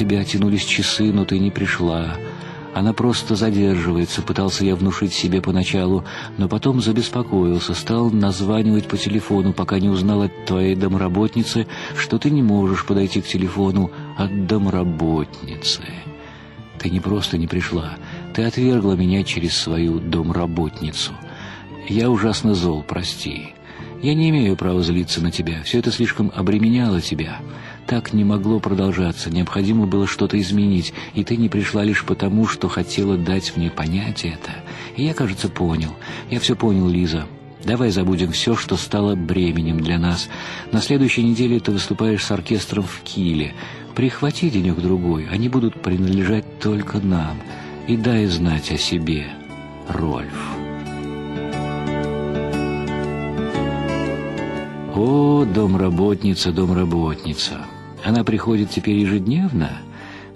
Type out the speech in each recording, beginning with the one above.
тебя, тянулись часы, но ты не пришла. Она просто задерживается, пытался я внушить себе поначалу, но потом забеспокоился, стал названивать по телефону, пока не узнал от твоей домработницы, что ты не можешь подойти к телефону от домработницы. Ты не просто не пришла, ты отвергла меня через свою домработницу. Я ужасно зол, прости. Я не имею права злиться на тебя, все это слишком обременяло тебя». Так не могло продолжаться, необходимо было что-то изменить, и ты не пришла лишь потому, что хотела дать мне понять это. И я, кажется, понял. Я все понял, Лиза. Давай забудем все, что стало бременем для нас. На следующей неделе ты выступаешь с оркестром в Киле. Прихвати денек-другой, они будут принадлежать только нам. И дай знать о себе, Рольф. О, домработница, домработница! Она приходит теперь ежедневно?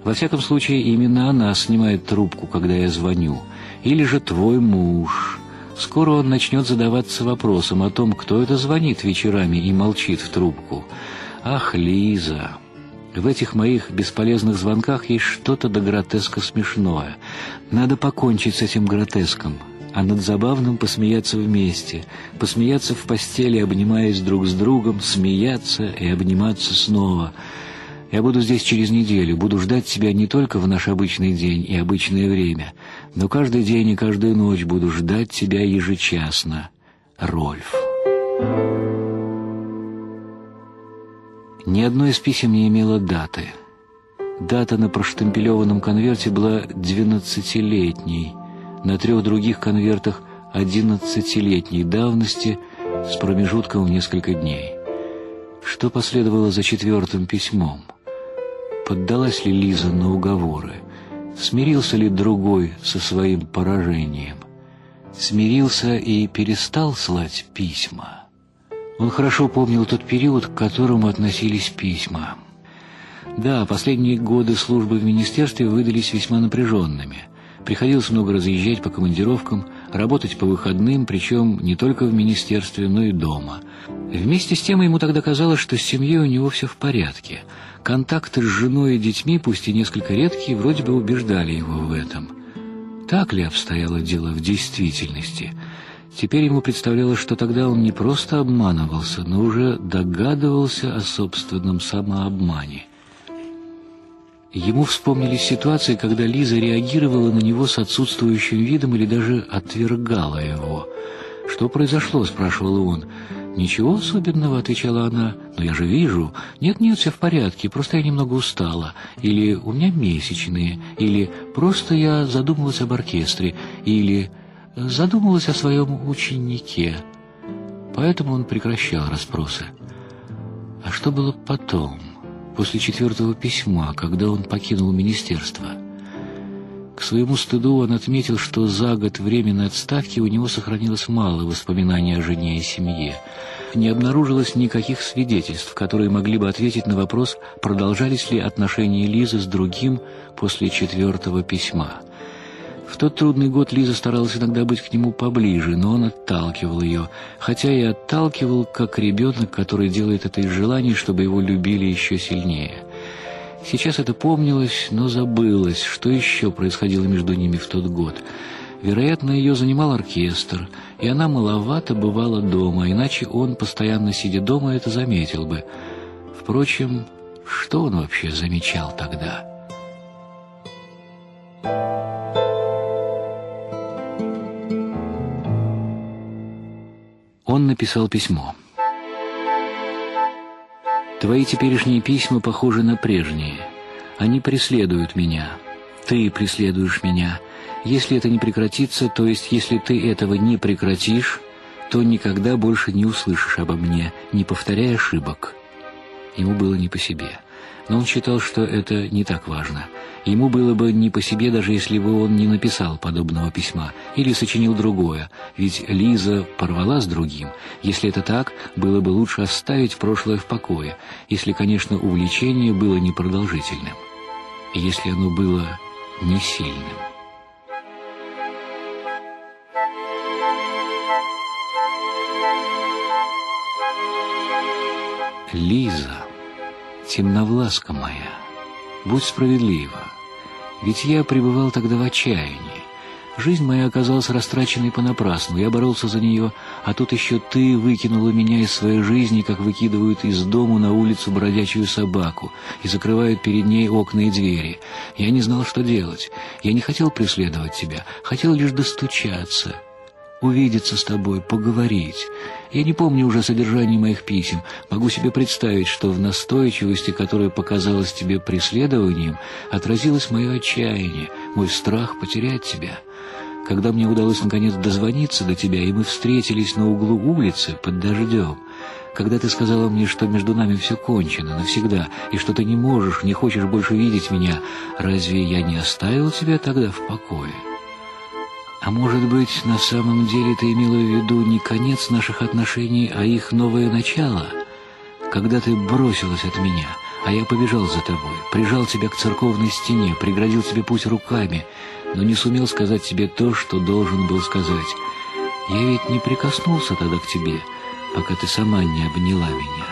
Во всяком случае, именно она снимает трубку, когда я звоню. Или же твой муж. Скоро он начнет задаваться вопросом о том, кто это звонит вечерами и молчит в трубку. Ах, Лиза! В этих моих бесполезных звонках есть что-то до гротеска смешное. Надо покончить с этим гротеском, а над забавным посмеяться вместе, посмеяться в постели, обнимаясь друг с другом, смеяться и обниматься снова — я буду здесь через неделю, буду ждать тебя не только в наш обычный день и обычное время, но каждый день и каждую ночь буду ждать тебя ежечасно. Рольф. Ни одно из писем не имело даты. Дата на проштемпелеванном конверте была двенадцатилетней, на трех других конвертах одиннадцатилетней давности с промежутком в несколько дней. Что последовало за четвертым письмом? Поддалась ли Лиза на уговоры? Смирился ли другой со своим поражением? Смирился и перестал слать письма? Он хорошо помнил тот период, к которому относились письма. Да, последние годы службы в министерстве выдались весьма напряженными. Приходилось много разъезжать по командировкам, работать по выходным, причем не только в министерстве, но и дома. Вместе с тем ему тогда казалось, что с семьей у него все в порядке – Контакты с женой и детьми, пусть и несколько редкие, вроде бы убеждали его в этом. Так ли обстояло дело в действительности? Теперь ему представлялось, что тогда он не просто обманывался, но уже догадывался о собственном самообмане. Ему вспомнились ситуации, когда Лиза реагировала на него с отсутствующим видом или даже отвергала его. «Что произошло?» – спрашивал он. «Ничего особенного», — отвечала она. «Но я же вижу. Нет-нет, все в порядке, просто я немного устала. Или у меня месячные. Или просто я задумалась об оркестре. Или задумалась о своем ученике». Поэтому он прекращал расспросы. А что было потом, после четвертого письма, когда он покинул министерство? К своему стыду он отметил, что за год временной отставки у него сохранилось мало воспоминаний о жене и семье. Не обнаружилось никаких свидетельств, которые могли бы ответить на вопрос, продолжались ли отношения Лизы с другим после четвертого письма. В тот трудный год Лиза старалась иногда быть к нему поближе, но он отталкивал ее, хотя и отталкивал, как ребенок, который делает это из желания, чтобы его любили еще сильнее. Сейчас это помнилось, но забылось, что еще происходило между ними в тот год. Вероятно, ее занимал оркестр, и она маловато бывала дома, иначе он, постоянно сидя дома, это заметил бы. Впрочем, что он вообще замечал тогда? Он написал письмо. Твои теперешние письма похожи на прежние. Они преследуют меня. Ты преследуешь меня. Если это не прекратится, то есть если ты этого не прекратишь, то никогда больше не услышишь обо мне, не повторяя ошибок. Ему было не по себе. Но он считал, что это не так важно. Ему было бы не по себе, даже если бы он не написал подобного письма или сочинил другое, ведь Лиза порвала с другим. Если это так, было бы лучше оставить прошлое в покое, если, конечно, увлечение было непродолжительным, если оно было не сильным. Лиза, темновласка моя, Будь справедлива. Ведь я пребывал тогда в отчаянии. Жизнь моя оказалась растраченной понапрасну, я боролся за нее, а тут еще ты выкинула меня из своей жизни, как выкидывают из дому на улицу бродячую собаку и закрывают перед ней окна и двери. Я не знал, что делать. Я не хотел преследовать тебя, хотел лишь достучаться, увидеться с тобой, поговорить. Я не помню уже содержание моих писем. Могу себе представить, что в настойчивости, которая показалась тебе преследованием, отразилось мое отчаяние, мой страх потерять тебя». Когда мне удалось наконец дозвониться до тебя, и мы встретились на углу улицы под дождем, когда ты сказала мне, что между нами все кончено навсегда, и что ты не можешь, не хочешь больше видеть меня, разве я не оставил тебя тогда в покое? А может быть, на самом деле ты имела в виду не конец наших отношений, а их новое начало? Когда ты бросилась от меня, а я побежал за тобой, прижал тебя к церковной стене, преградил тебе путь руками — но не сумел сказать тебе то, что должен был сказать. Я ведь не прикоснулся тогда к тебе, пока ты сама не обняла меня.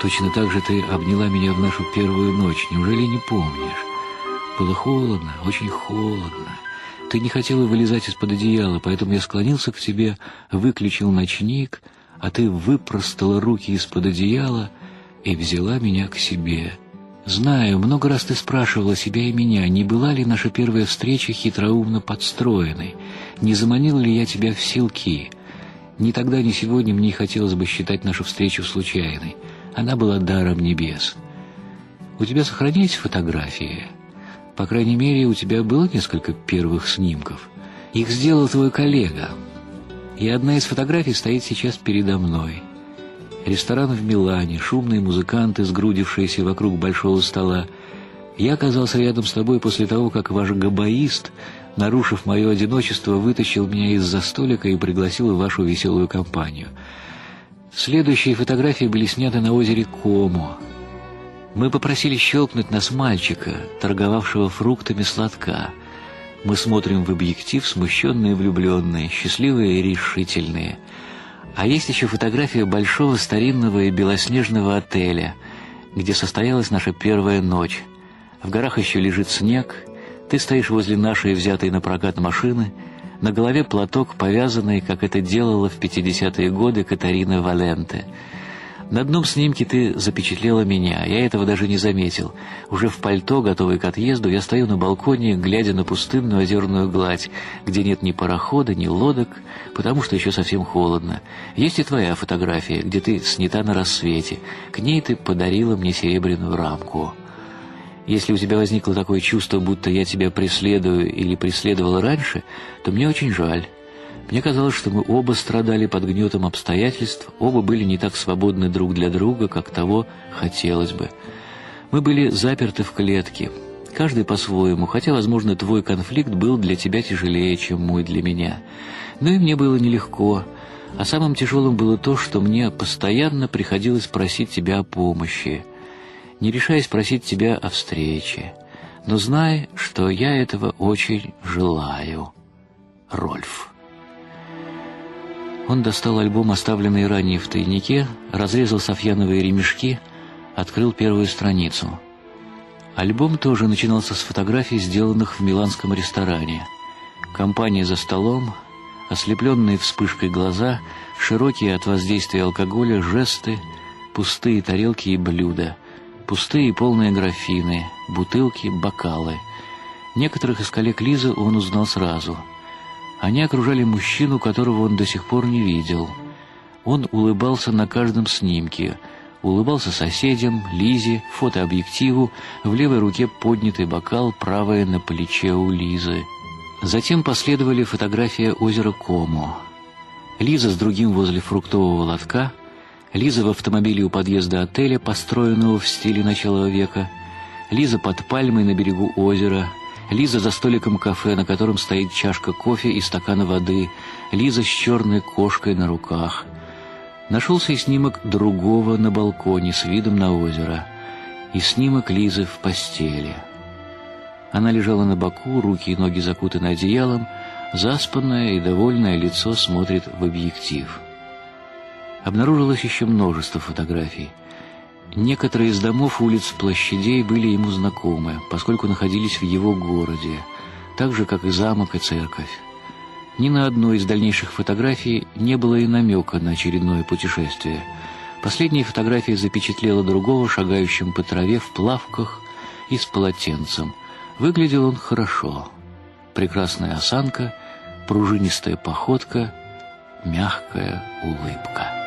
Точно так же ты обняла меня в нашу первую ночь, неужели не помнишь? Было холодно, очень холодно. Ты не хотела вылезать из-под одеяла, поэтому я склонился к тебе, выключил ночник, а ты выпростала руки из-под одеяла и взяла меня к себе». Знаю, много раз ты спрашивала себя и меня, не была ли наша первая встреча хитроумно подстроенной, не заманил ли я тебя в силки. Ни тогда, ни сегодня мне хотелось бы считать нашу встречу случайной. Она была даром небес. У тебя сохранились фотографии? По крайней мере, у тебя было несколько первых снимков. Их сделал твой коллега. И одна из фотографий стоит сейчас передо мной — Ресторан в Милане, шумные музыканты, сгрудившиеся вокруг большого стола. Я оказался рядом с тобой после того, как ваш габаист, нарушив мое одиночество, вытащил меня из-за столика и пригласил в вашу веселую компанию. Следующие фотографии были сняты на озере Комо. Мы попросили щелкнуть нас мальчика, торговавшего фруктами сладка. Мы смотрим в объектив, смущенные влюбленные, счастливые и решительные — а есть еще фотография большого старинного и белоснежного отеля, где состоялась наша первая ночь. В горах еще лежит снег, ты стоишь возле нашей взятой на прокат машины, на голове платок, повязанный, как это делала в 50-е годы Катарина Валенте — на одном снимке ты запечатлела меня, я этого даже не заметил. Уже в пальто, готовый к отъезду, я стою на балконе, глядя на пустынную озерную гладь, где нет ни парохода, ни лодок, потому что еще совсем холодно. Есть и твоя фотография, где ты снята на рассвете. К ней ты подарила мне серебряную рамку. Если у тебя возникло такое чувство, будто я тебя преследую или преследовала раньше, то мне очень жаль. Мне казалось, что мы оба страдали под гнетом обстоятельств, оба были не так свободны друг для друга, как того хотелось бы. Мы были заперты в клетке, каждый по-своему, хотя, возможно, твой конфликт был для тебя тяжелее, чем мой для меня. Но и мне было нелегко, а самым тяжелым было то, что мне постоянно приходилось просить тебя о помощи, не решаясь просить тебя о встрече. Но знай, что я этого очень желаю. Рольф. Он достал альбом, оставленный ранее в тайнике, разрезал софьяновые ремешки, открыл первую страницу. Альбом тоже начинался с фотографий, сделанных в миланском ресторане. Компания за столом, ослепленные вспышкой глаза, широкие от воздействия алкоголя жесты, пустые тарелки и блюда, пустые и полные графины, бутылки, бокалы. Некоторых из коллег Лизы он узнал сразу — они окружали мужчину, которого он до сих пор не видел. Он улыбался на каждом снимке, улыбался соседям, Лизе, фотообъективу, в левой руке поднятый бокал, правая на плече у Лизы. Затем последовали фотографии озера Комо. Лиза с другим возле фруктового лотка, Лиза в автомобиле у подъезда отеля, построенного в стиле начала века, Лиза под пальмой на берегу озера, Лиза за столиком кафе, на котором стоит чашка кофе и стакан воды. Лиза с черной кошкой на руках. Нашелся и снимок другого на балконе с видом на озеро. И снимок Лизы в постели. Она лежала на боку, руки и ноги закутаны одеялом, заспанное и довольное лицо смотрит в объектив. Обнаружилось еще множество фотографий. Некоторые из домов улиц площадей были ему знакомы, поскольку находились в его городе, так же, как и замок и церковь. Ни на одной из дальнейших фотографий не было и намека на очередное путешествие. Последняя фотография запечатлела другого, шагающим по траве в плавках и с полотенцем. Выглядел он хорошо. Прекрасная осанка, пружинистая походка, мягкая улыбка.